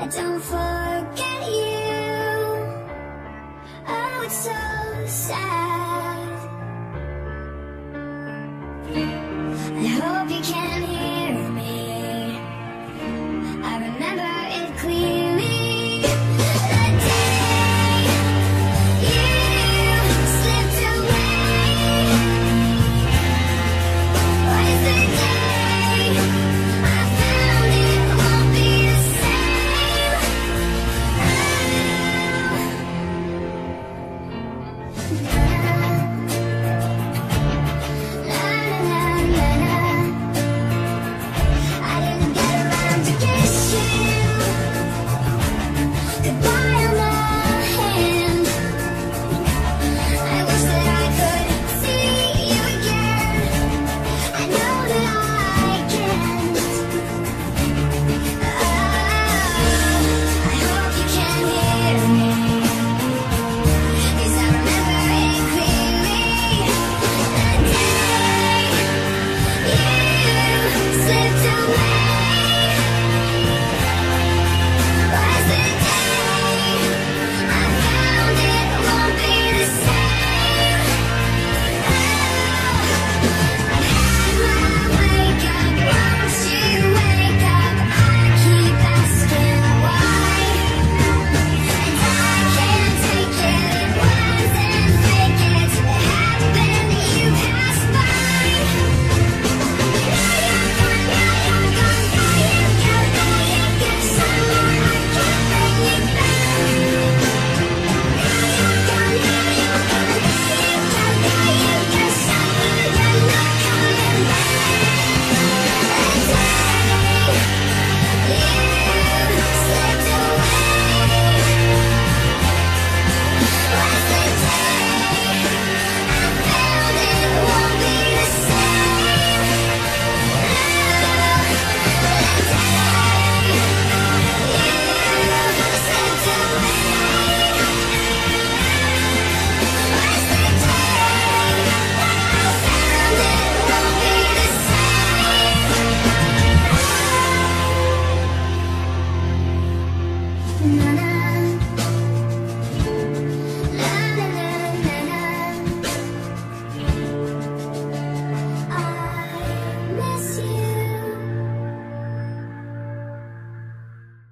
I don't forget you. Oh, it's so sad. I hope you. Yeah.